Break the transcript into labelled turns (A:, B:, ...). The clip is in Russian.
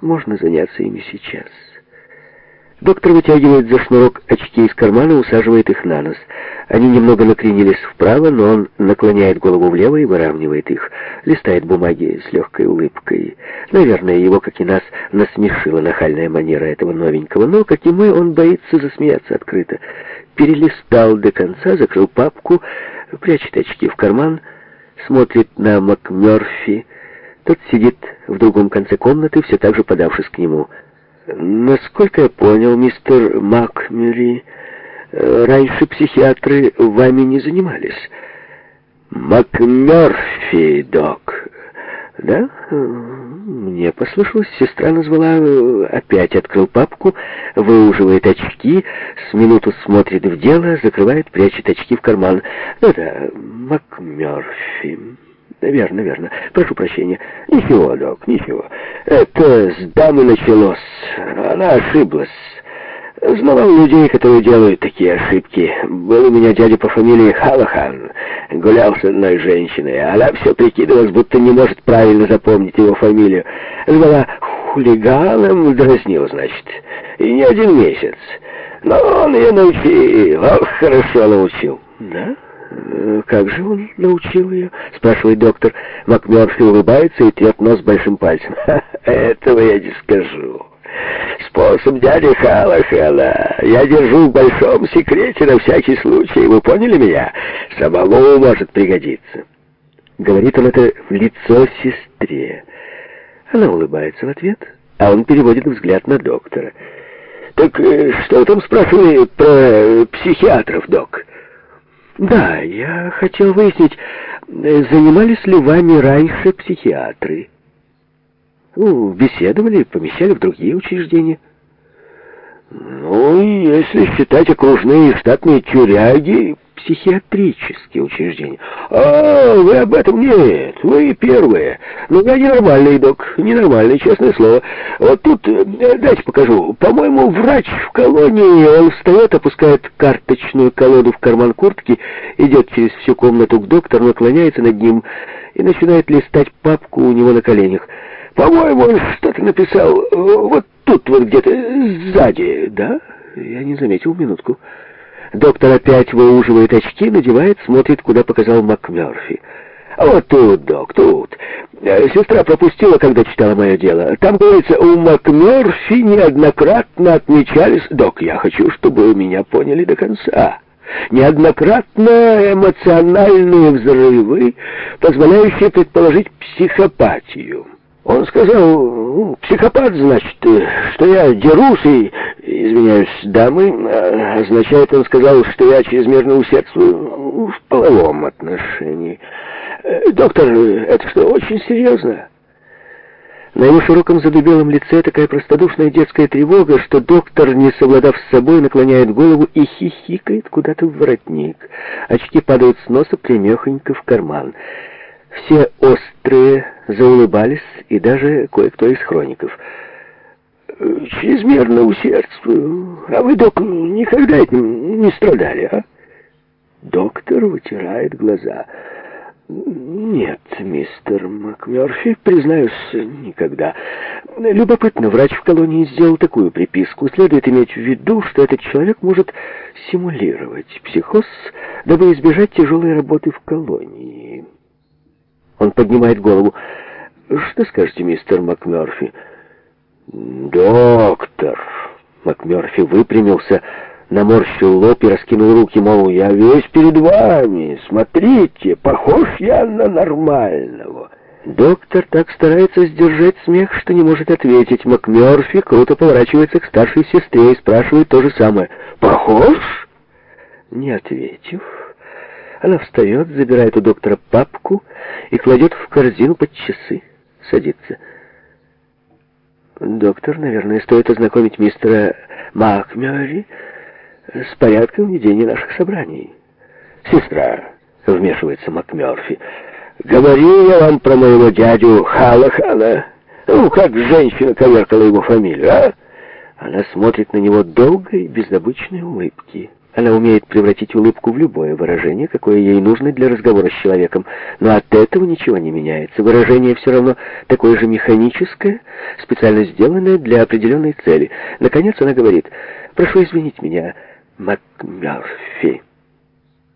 A: Можно заняться ими сейчас. Доктор вытягивает за шнурок очки из кармана и усаживает их на нос. Они немного накренились вправо, но он наклоняет голову влево и выравнивает их. Листает бумаги с легкой улыбкой. Наверное, его, как и нас, насмешила нахальная манера этого новенького, но, как и мы, он боится засмеяться открыто. Перелистал до конца, закрыл папку, прячет очки в карман, смотрит на МакМёрфи, тот сидит в другом конце комнаты, все так же подавшись к нему. Насколько я понял, мистер Макмюри, э, раньше психиатры вами не занимались. Макмёрфи, док. Да? Мне послышалось, сестра назвала, э, опять открыл папку, выуживает очки, с минуту смотрит в дело, закрывает, прячет очки в карман. Ну Да-да, Макмёрфи. Э, верно, верно. Прошу прощения. Ничего, док, ничего. Это с дамы началось. Она ошиблась. Знавал людей, которые делают такие ошибки. Был у меня дядя по фамилии Халахан. Гулял с одной женщиной. Она все прикидывалась, будто не может правильно запомнить его фамилию. Звала хулиганом, дразнил, значит. И не один месяц. Но он ее научил. Ох, хорошо научил. Да? «Э, «Как же он научил ее?» — спрашивает доктор. МакМёрфи улыбается и трет нос большим пальцем. Ха, «Этого я не скажу. Способ дяди Халахана я держу в большом секрете на всякий случай. Вы поняли меня? Самому может пригодиться». Говорит он это в лицо сестре. Она улыбается в ответ, а он переводит взгляд на доктора. «Так э, что там спрашивали про э, психиатров, док?» Да, я хотел выяснить, э, занимались ли вами раньше психиатры? Ну, беседовали, помещали в другие учреждения. Ну, если считать окружные и штатные тюряги, психиатрические учреждения. «А, вы об этом? Нет, вы первые. Ну, я ненормальный, док, ненормальный, честное слово. Вот тут, э, дайте покажу. По-моему, врач в колонии, он встает, опускает карточную колоду в карман куртки, идет через всю комнату к доктору, наклоняется над ним и начинает листать папку у него на коленях. По-моему, он что-то написал э, вот тут вот где-то, э, сзади, да? Я не заметил, минутку». Доктор опять выуживает очки, надевает, смотрит, куда показал МакМёрфи. «Вот тут, док, тут. Э, сестра пропустила, когда читала мое дело. Там говорится, у МакМёрфи неоднократно отмечались... Док, я хочу, чтобы вы меня поняли до конца. Неоднократно эмоциональные взрывы, позволяющие предположить психопатию». Он сказал, «Психопат, значит, э, что я дерусь и извиняюсь, дамы, э, означает, он сказал, что я чрезмерно усердствую в половом отношении. Э, доктор, это что, очень серьезно? На его широком задубелом лице такая простодушная детская тревога, что доктор, не совладав с собой, наклоняет голову и хихикает куда-то в воротник. Очки падают с носа прямехонько в карман. Все острые заулыбались, и даже кое-кто из хроников — чрезмерно усердствую. А вы, док, никогда этим не страдали, а? Доктор вытирает глаза. Нет, мистер МакМёрфи, признаюсь, никогда. Любопытно, врач в колонии сделал такую приписку. Следует иметь в виду, что этот человек может симулировать психоз, дабы избежать тяжелой работы в колонии. Он поднимает голову. Что скажете, мистер МакМёрфи? «Доктор!» МакМерфи выпрямился, наморщил лоб и раскинул руки, мол, «Я весь перед вами, смотрите, похож я на нормального». Доктор так старается сдержать смех, что не может ответить. МакМерфи круто поворачивается к старшей сестре и спрашивает то же самое. «Похож?» Не ответив, она встает, забирает у доктора папку и кладет в корзину под часы. Садится. «Доктор, наверное, стоит ознакомить мистера Макмёри с порядком ведения наших собраний». «Сестра», — вмешивается Макмёрфи, — «говорил я вам про моего дядю Халахана. Ну, как женщина коверкала его фамилию, а?» Она смотрит на него долго и без обычной улыбки. Она умеет превратить улыбку в любое выражение, какое ей нужно для разговора с человеком. Но от этого ничего не меняется. Выражение все равно такое же механическое, специально сделанное для определенной цели. Наконец она говорит, «Прошу извинить меня, МакМерфи».